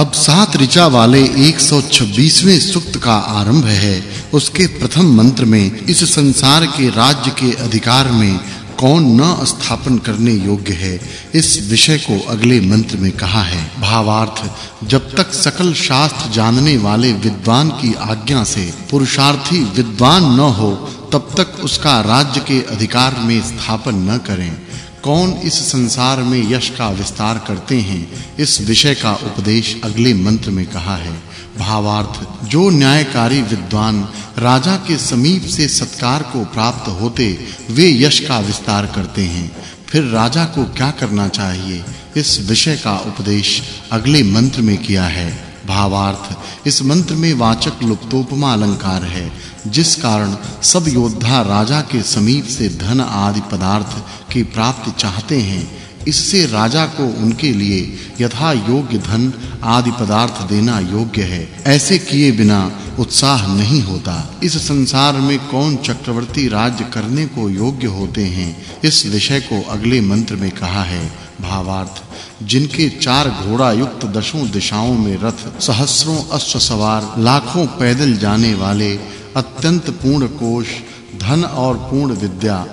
अब सात ऋचा वाले 126वें सूक्त का आरंभ है। उसके प्रथम मंत्र में इस संसार के राज्य के अधिकार में कौन न स्थापन करने योग्य है, इस विषय को अगले मंत्र में कहा है। भावार्थ, जब तक सकल शास्त्र जानने वाले विद्वान की आज्ञा से पुरुषार्थी विद्वान न हो, तब तक उसका राज्य के अधिकार में स्थापन न करें। कौन इस संसार में यश का विस्तार करते हैं? इस विषय का उपदेश अगले मंत्र में कहा है। भावार्थ, जो न्यायकारी विद्वान राजा के समीप से सत्कार को प्राप्त होते, वे यश का विस्तार करते हैं। फिर राजा को क्या करना चाहिए? इस विषय का उपदेश अगले मंत्र में किया है। भावार्थ। इस मंत्र में वाचक् लुप्तोपमा अलंकार है, जिस कारण सब योद्धा राजा के समीप से धन आदि पदार्थ की प्राप्ति चाहते हैं। इससे राजा को उनके लिए यथा योग्य धन आदि पदार्थ देना योग्य है। ऐसे किए बिना उत्साह नहीं होता। इस संसार में कौन चक्रवर्ती राज्य करने को योग्य होते हैं, इस विषय को अगले मंत्र में कहा है। भावार्थ, जिनके चार घोड़ा युक्त दशों दिशाओं में रथ, सहस्रों अश्व सवार, लाखों पैदल जाने वाले, अत्यंत पूर्ण कोश धन और पूर्ण विद्या,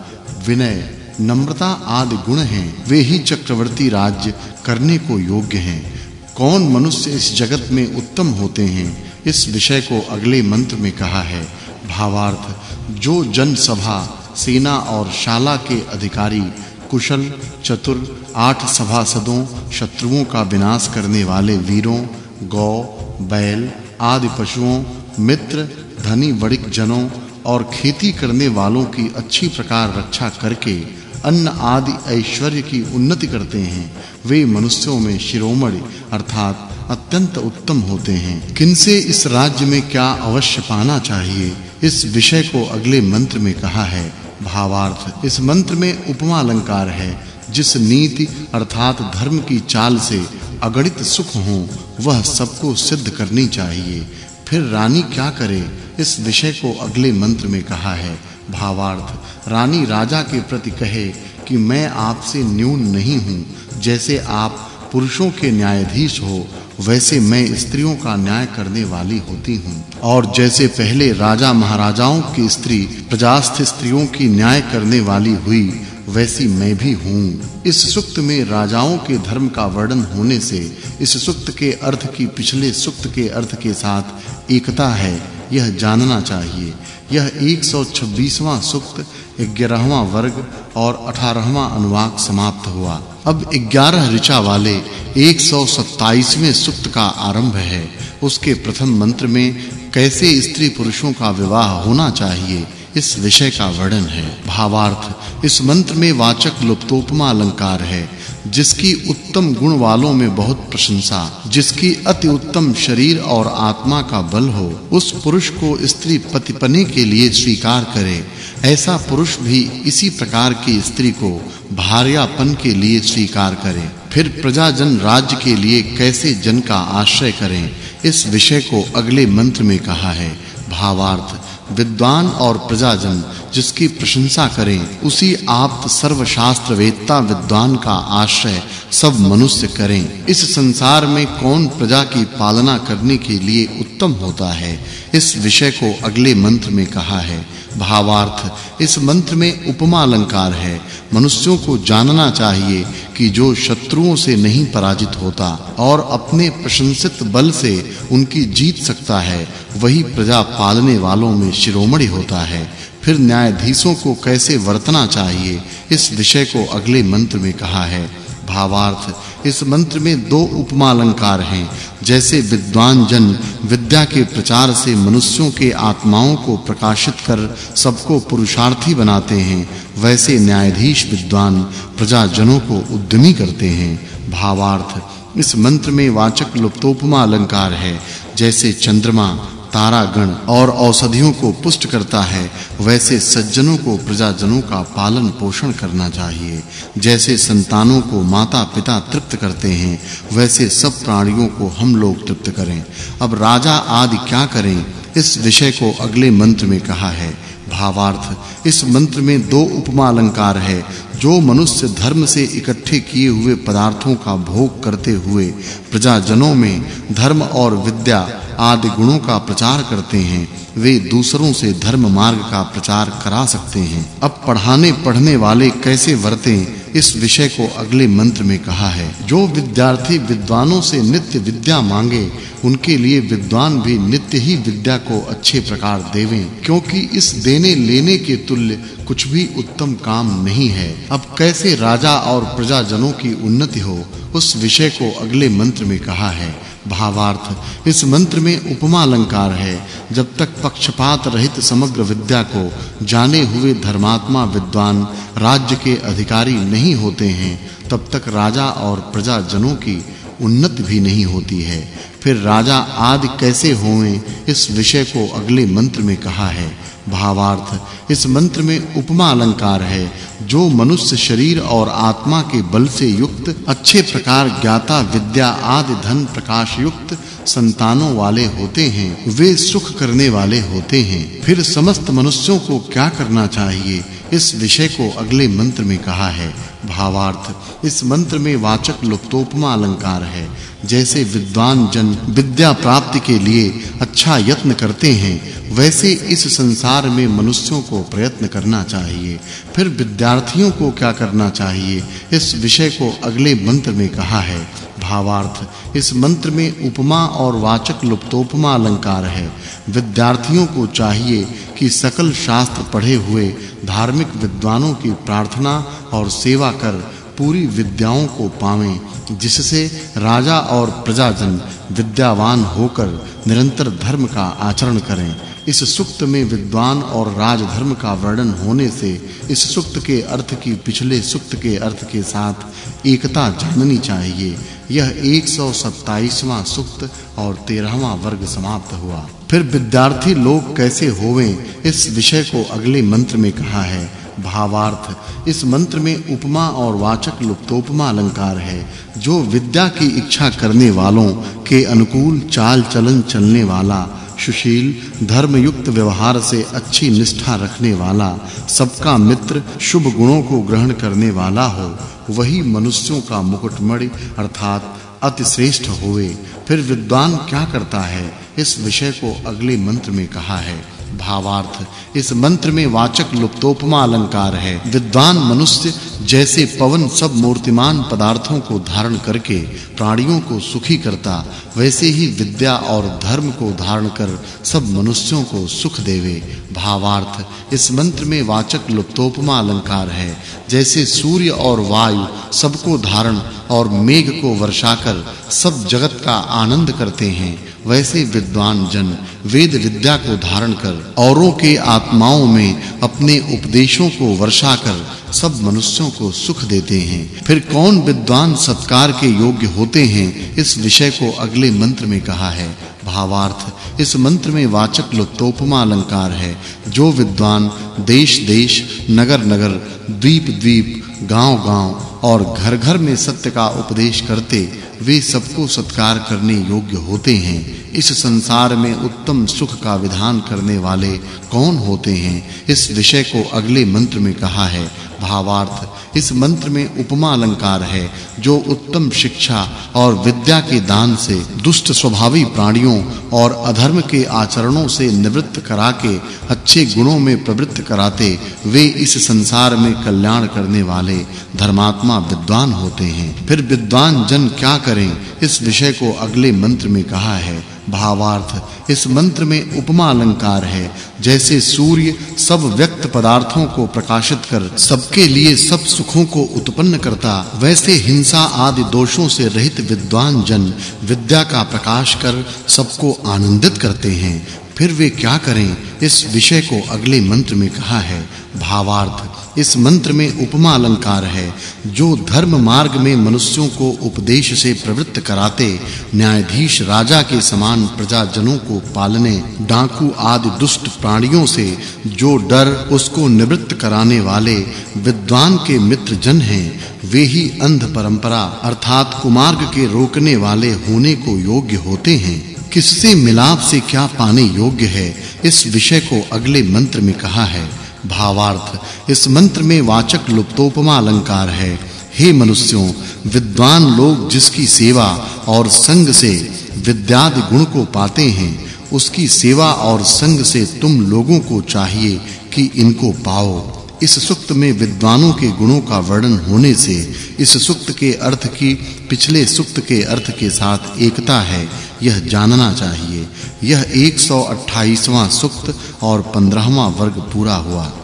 विनय, नम्रता आदि गुण हैं। वे ही चक्रवर्ती राज्य करने को योग्य हैं। कौन मनुष्य इस जगत में उत्तम होते हैं? इस विषय को अगले मंत्र में कहा है। भावार्थ, जो जन सभा सेना और शाला के अधिकारी कुशल, चतुर, आठ सभासदों, शत्रुओं का विनाश करने वाले वीरों, गौ, बैल आदि पशुओं, मित्र, धनी बड़िक जनों और खेती करने वालों की अच्छी प्रकार रक्षा करके अन्न आदि ऐश्वर्य की उन्नति करते हैं। वे मनुष्यों में शिरोमणि अर्थात अत्यंत उत्तम होते हैं। किनसे इस राज्य में क्या अवश्य पाना चाहिए? इस विषय को अगले मंत्र में कहा है। भावार्थ। इस मंत्र में उपमा अलंकार है, जिस नीति अर्थात धर्म की चाल से अगणित सुख हो, वह सबको सिद्ध करनी चाहिए। फिर रानी क्या करे? इस विषय को अगले मंत्र में कहा है, भावार्थ। रानी राजा के प्रति कहे कि मैं आपसे न्यून नहीं हूँ, जैसे आप पुरुषों के न्यायाधीश हो वैसे मैं स्त्रियों का न्याय करने वाली होती हूँ। और जैसे पहले राजा महाराजाओं की स्त्री प्रजास्थ स्त्रियों की न्याय करने वाली हुई, वैसी मैं भी हूँ। इस सुक्त में राजाओं के धर्म का वर्णन होने से इस सुक्त के अर्थ की पिछले सुक्त के अर्थ के साथ एकता है, यह जानना चाहिए। यह 126वां सूक्त 11वां वर्ग और 18वां अनुवाक समाप्त हुआ। अब 11 ऋचा वाले 127वें सूक्त का आरंभ है। उसके प्रथम मंत्र में, कैसे स्त्री पुरुषों का विवाह होना चाहिए? इस विषय का वर्णन है। भावार्थ, इस मंत्र में वाचक् लुप्तोपमा अलंकार है, जिसकी उत्तम गुण वालों में बहुत प्रशंसा, जिसकी अति उत्तम शरीर और आत्मा का बल हो, उस पुरुष को स्त्री पतिपने के लिए स्वीकार करे ऐसा पुरुष भी इसी प्रकार की स्त्री को भार्यापन के लिए स्वीकार करे। फिर प्रजाजन राज्य के लिए कैसे जन का आश्रय करें, इस विषय को अगले मंत्र में कहा है। भावार्थ, विद्वान और प्रजाजन जिसकी प्रशंसा करें, उसी आप सर्वशास्त्र वेत्ता विद्वान का आश्रय सब मनुष्य करें। इस संसार में कौन प्रजा की पालना करने के लिए उत्तम होता है? इस विषय को अगले मंत्र में कहा है। भावार्थ, इस मंत्र में उपमा अलंकार है। मनुष्यों को जानना चाहिए कि जो शत्रुओं से नहीं पराजित होता और अपने प्रशंसित बल से उनकी जीत सकता है, वही प्रजा पालने वालों में शिरोमणि होता है। फिर न्यायाधीशों को कैसे वर्तना चाहिए? इस विषय को अगले मंत्र में कहा है। भावार्थ, इस मंत्र में दो उपमा अलंकार हैं। जैसे विद्वान जन विद्या के प्रचार से मनुष्यों के आत्माओं को प्रकाशित कर सबको पुरुषार्थी बनाते हैं, वैसे न्यायाधीश विद्वान प्रजाजनों को उद्यमी करते हैं। भावार्थ, इस मंत्र में वाचक् लुप्तोपमा अलंकार है। जैसे चंद्रमा तारागण और औषधियों को पुष्ट करता है, वैसे सज्जनों को प्रजाजनों का पालन पोषण करना चाहिए। जैसे संतानों को माता-पिता तृप्त करते हैं, वैसे सब प्राणियों को हम लोग तृप्त करें। अब राजा आदि क्या करें? इस विषय को अगले मंत्र में कहा है। भावार्थ, इस मंत्र में दो उपमा अलंकार है, जो मनुष्य धर्म से इकट्ठे किए हुए पदार्थों का भोग करते हुए प्रजाजनों में धर्म और विद्या आदि गुणों का प्रचार करते हैं, वे दूसरों से धर्म मार्ग का प्रचार करा सकते हैं। अब पढ़ाने, पढ़ने वाले कैसे वर्तें, इस विषय को अगले मंत्र में कहा है। जो विद्यार्थी विद्वानों से नित्य विद्या मांगे, उनके लिए विद्वान भी नित्य ही विद्या को अच्छे प्रकार देवें, क्योंकि इस देने लेने के तुल्य कुछ भी उत्तम काम नहीं है। अब कैसे राजा और प्रजाजनों की उन्नति हो, उस विषय को अगले मंत्र में कहा है। भावार्थ। इस मंत्र में उपमा अलंकार है। जब तक पक्षपात रहित समग्र विद्या को जाने हुए धर्मात्मा विद्वान राज्य के अधिकारी नहीं होते हैं, तब तक राजा और प्रजाजनों की उन्नति भी नहीं होती है। फिर राजा आदि कैसे होवें इस विषय को अगले मंत्र में कहा है। भावार्थ, इस मंत्र में उपमा अलंकार है। जो मनुष्य शरीर और आत्मा के बल से युक्त, अच्छे प्रकार ज्ञाता, विद्या आदि धन प्रकाश युक्त संतानों वाले होते हैं, वे सुख करने वाले होते हैं। फिर समस्त मनुष्यों को क्या करना चाहिए? इस विषय को अगले मंत्र में कहा है, भावार्थ। इस मंत्र में वाचक् लुप्तोपमा अलंकार है। जैसे विद्वान जन विद्या प्राप्ति के लिए अच्छा यत्न करते हैं, वैसे इस संसार में मनुष्यों को प्रयत्न करना चाहिए। फिर विद्यार्थियों को क्या करना चाहिए? इस विषय को अगले मंत्र में कहा है, भावार्थ। इस मंत्र में उपमा और वाचक् लुप्तोपमा अलंकार है। विद्यार्थियों को चाहिए कि सकल शास्त्र पढ़े हुए धार्मिक विद्वानों की प्रार्थना और सेवा कर पूरी विद्याओं को पावें, जिससे राजा और प्रजाजन विद्यावान होकर निरंतर धर्म का आचरण करें। इस सुक्त में विद्वान और राजधर्म का वर्णन होने से इस सुक्त के अर्थ की पिछले सुक्त के अर्थ के साथ एकता जाननी चाहिए। यह 127वां सुक्त और 13वां वर्ग समाप्त हुआ। फिर विद्यार्थी लोग कैसे होवें, इस विषय को अगले मंत्र में कहा है, भावार्थ। इस मंत्र में उपमा और वाचक् लुप्तोपमा अलंकार है। जो विद्या की इच्छा करने वालों के अनुकूल चाल चलन चलने वाला, सुशील, धर्मयुक्त व्यवहार से अच्छी निष्ठा रखने वाला, सबका मित्र शुभ गुणों को ग्रहण करने वाला हो वही मनुष्यों का मुकुटमणि अर्थात अति श्रेष्ठ होवे। फिर विद्वान क्या करता है? इस विषय को अगले मंत्र में कहा है। भावार्थ। इस मंत्र में वाचक् लुप्तोपमा अलंकार है। विद्वान मनुष्य जैसे पवन सब मूर्तिमान पदार्थों को धारण करके प्राणियों को सुखी करता, वैसे ही विद्या और धर्म को धारण कर सब मनुष्यों को सुख देवे। भावार्थ, इस मंत्र में वाचक् लुप्तोपमा अलंकार है। जैसे सूर्य और वायु सबको धारण और मेघ को वर्षा कर सब जगत का आनंद करते हैं। वैसे विद्वान जन वेद विद्या को धारण कर, औरों के आत्माओं में अपने उपदेशों को वर्षा कर, सब मनुष्यों को सुख देते हैं। फिर कौन विद्वान सत्कार के योग्य होते हैं? इस विषय को अगले मंत्र में कहा है। भावार्थ, इस मंत्र में वाचक् लुप्तोपमा अलंकार है। जो विद्वान देश देश नगर नगर द्वीप द्वीप गाँव गाँव और घर घर में सत्य का उपदेश करते वे सबको सत्कार करने योग्य होते हैं। इस संसार में उत्तम सुख का विधान करने वाले कौन होते हैं? इस विषय को अगले मंत्र में कहा है। भावार्थ, इस मंत्र में उपमा अलंकार है, जो उत्तम शिक्षा और विद्या के दान से दुष्ट स्वभावी प्राणियों और अधर्म के आचरणों से निवृत्त करा के अच्छे गुणों में प्रवृत्त कराते वे इस संसार में कल्याण करने वाले धर्मात्मा विद्वान होते हैं। फिर विद्वान जन क्या करें? इस विषय को अगले मंत्र में कहा है। भावार्थ, इस मंत्र में उपमा अलंकार है। जैसे सूर्य सब व्यक्त पदार्थों को प्रकाशित कर सबके लिए सब सुखों को उत्पन्न करता, वैसे हिंसा आदि दोषों से रहित विद्वान जन विद्या का प्रकाश कर सबको आनंदित करते हैं। फिर वे क्या करें? इस विषय को अगले मंत्र में कहा है। भावार्थ इस मंत्र में उपमा अलंकार है, जो धर्म मार्ग में मनुष्यों को उपदेश से प्रवृत्त कराते, न्यायाधीश राजा के समान प्रजाजनों को पालने, डाकू आदि दुष्ट प्राणियों से जो डर उसको निवृत्त कराने वाले विद्वान के मित्र जन हैं, वे ही अंध परंपरा अर्थात कुमार्ग के रोकने वाले होने को योग्य होते हैं। किससे मिलाप से क्या पाने योग्य है, इस विषय को अगले मंत्र में कहा है। भावार्थ। इस मंत्र में वाचक् लुप्तोपमा अलंकार है। हे मनुष्यों, विद्वान लोग जिसकी सेवा और संग से विद्यादि गुण को पाते हैं, उसकी सेवा और संग से तुम लोगों को चाहिए कि इनको पाओ। इस सुक्त में विद्वानों के गुणों का वर्णन होने से इस सुक्त के अर्थ की, पिछले सुक्त के अर्थ के साथ एकता है, यह जानना चाहिए। यह 128वां सुक्त और 15वां वर्ग पूरा हुआ।